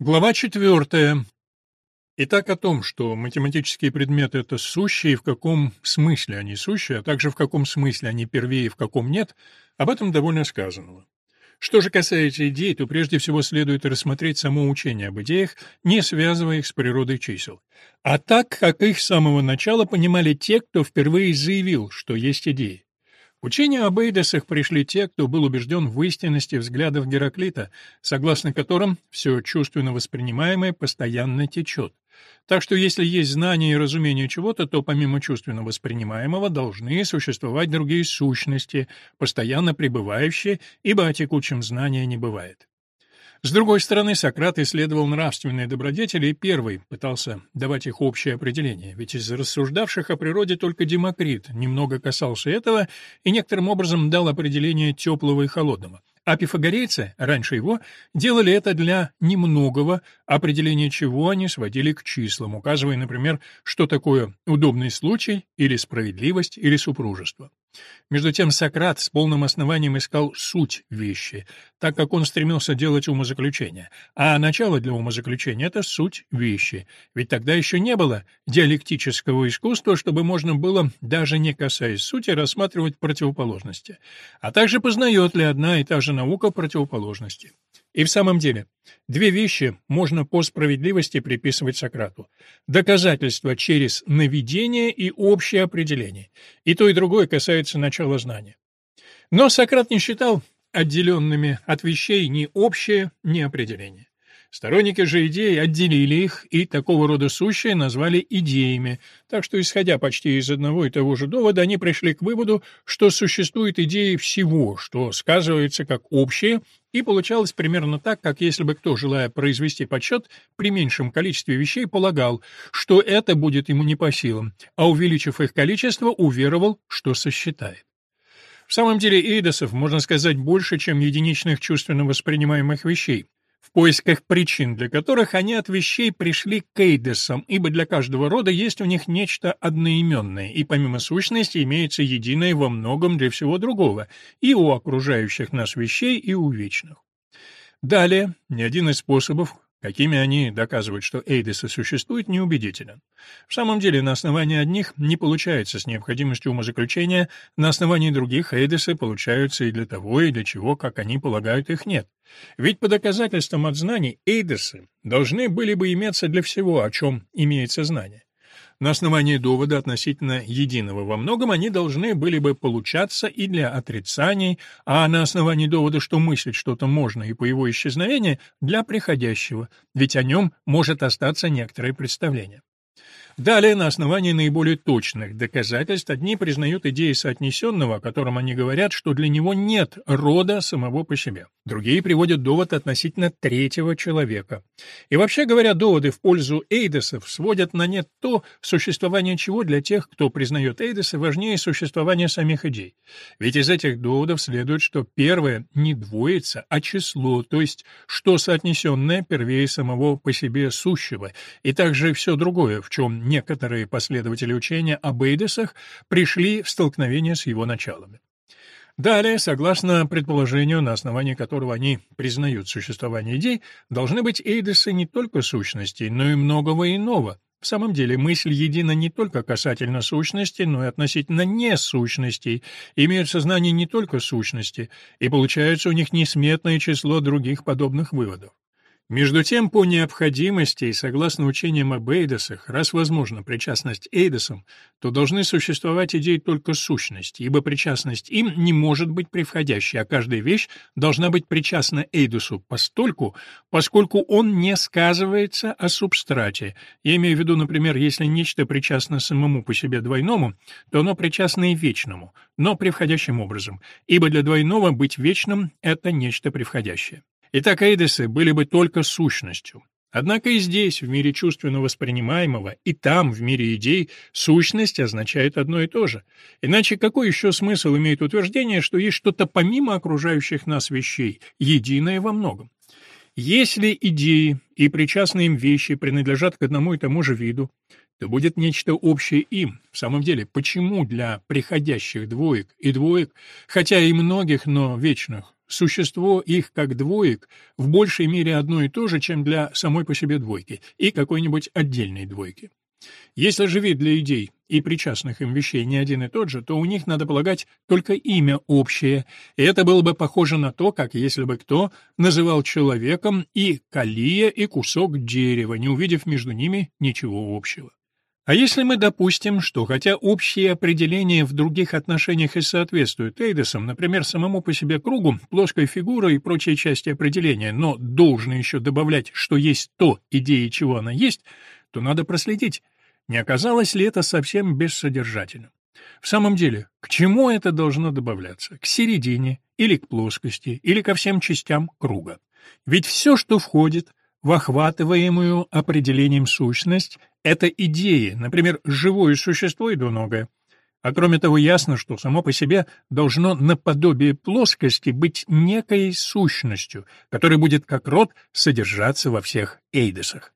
Глава четвертая. Итак, о том, что математические предметы — это сущие, и в каком смысле они сущие, а также в каком смысле они первее и в каком нет, об этом довольно сказанного. Что же касается идей, то прежде всего следует рассмотреть само учение об идеях, не связывая их с природой чисел. А так, как их с самого начала понимали те, кто впервые заявил, что есть идеи. К учению об Эйдесах пришли те, кто был убежден в истинности взглядов Гераклита, согласно которым все чувственно воспринимаемое постоянно течет. Так что если есть знание и разумение чего-то, то помимо чувственно воспринимаемого должны существовать другие сущности, постоянно пребывающие, ибо о текучем знании не бывает. С другой стороны, Сократ исследовал нравственные добродетели и первый пытался давать их общее определение, ведь из рассуждавших о природе только Демокрит немного касался этого и некоторым образом дал определение теплого и холодного. А пифагорейцы, раньше его, делали это для немногого, определение чего они сводили к числам, указывая, например, что такое удобный случай или справедливость или супружество. Между тем Сократ с полным основанием искал суть вещи, так как он стремился делать умозаключение, а начало для умозаключения — это суть вещи, ведь тогда еще не было диалектического искусства, чтобы можно было, даже не касаясь сути, рассматривать противоположности, а также познает ли одна и та же наука противоположности. И в самом деле, две вещи можно по справедливости приписывать Сократу. Доказательство через наведение и общее определение. И то, и другое касается начала знания. Но Сократ не считал отделенными от вещей ни общее, ни определение. Сторонники же идей отделили их и такого рода сущие назвали идеями, так что, исходя почти из одного и того же довода, они пришли к выводу, что существует идеи всего, что сказывается как общее, и получалось примерно так, как если бы кто, желая произвести подсчет при меньшем количестве вещей, полагал, что это будет ему не по силам, а увеличив их количество, уверовал, что сосчитает. В самом деле эйдосов можно сказать больше, чем единичных чувственно воспринимаемых вещей в поисках причин, для которых они от вещей пришли к эйдесам, ибо для каждого рода есть у них нечто одноименное, и помимо сущности имеется единое во многом для всего другого, и у окружающих нас вещей, и у вечных. Далее, ни один из способов, Какими они доказывают, что эйдесы существуют, неубедителен. В самом деле, на основании одних не получается с необходимостью умозаключения, на основании других эйдесы получаются и для того, и для чего, как они полагают, их нет. Ведь по доказательствам от знаний эйдесы должны были бы иметься для всего, о чем имеется знание. На основании довода относительно единого во многом они должны были бы получаться и для отрицаний, а на основании довода, что мыслить что-то можно и по его исчезновению, для приходящего, ведь о нем может остаться некоторое представление. Далее, на основании наиболее точных доказательств, одни признают идеи соотнесенного, о котором они говорят, что для него нет рода самого по себе. Другие приводят довод относительно третьего человека. И вообще говоря, доводы в пользу эйдесов сводят на нет то, существование чего для тех, кто признает эйдесы, важнее существования самих идей. Ведь из этих доводов следует, что первое не двоится, а число, то есть что соотнесенное первее самого по себе сущего, и также все другое, в чем некоторые последователи учения об Эйдесах пришли в столкновение с его началами. Далее, согласно предположению, на основании которого они признают существование идей, должны быть эйдесы не только сущностей, но и многого иного. В самом деле, мысль едина не только касательно сущности, но и относительно несущностей, имеют сознание не только сущности, и получается у них несметное число других подобных выводов. Между тем, по необходимости и согласно учениям об Эйдосах, раз возможна причастность Эйдосам, то должны существовать идеи только сущности, ибо причастность им не может быть превходящей, а каждая вещь должна быть причастна Эйдосу постольку, поскольку он не сказывается о субстрате. Я имею в виду, например, если нечто причастно самому по себе двойному, то оно причастно и вечному, но превходящим образом, ибо для двойного быть вечным — это нечто превходящее. Итак, эйдесы были бы только сущностью. Однако и здесь, в мире чувственно воспринимаемого, и там, в мире идей, сущность означает одно и то же. Иначе какой еще смысл имеет утверждение, что есть что-то помимо окружающих нас вещей, единое во многом? Если идеи и причастные им вещи принадлежат к одному и тому же виду, то будет нечто общее им. В самом деле, почему для приходящих двоек и двоек, хотя и многих, но вечных, существо их как двоек в большей мере одно и то же, чем для самой по себе двойки и какой-нибудь отдельной двойки. Если же вид для идей и причастных им вещей не один и тот же, то у них, надо полагать, только имя общее, и это было бы похоже на то, как если бы кто называл человеком и калия, и кусок дерева, не увидев между ними ничего общего. А если мы допустим, что хотя общие определения в других отношениях и соответствуют Эйдесам, например, самому по себе кругу, плоской фигурой и прочие части определения, но должно еще добавлять, что есть то, идея чего она есть, то надо проследить, не оказалось ли это совсем бессодержательным. В самом деле, к чему это должно добавляться? К середине или к плоскости, или ко всем частям круга? Ведь все, что входит в охватываемую определением сущность, это идеи, например, живое существо и двуногое. А кроме того, ясно, что само по себе должно наподобие плоскости быть некой сущностью, которая будет как род содержаться во всех эйдесах.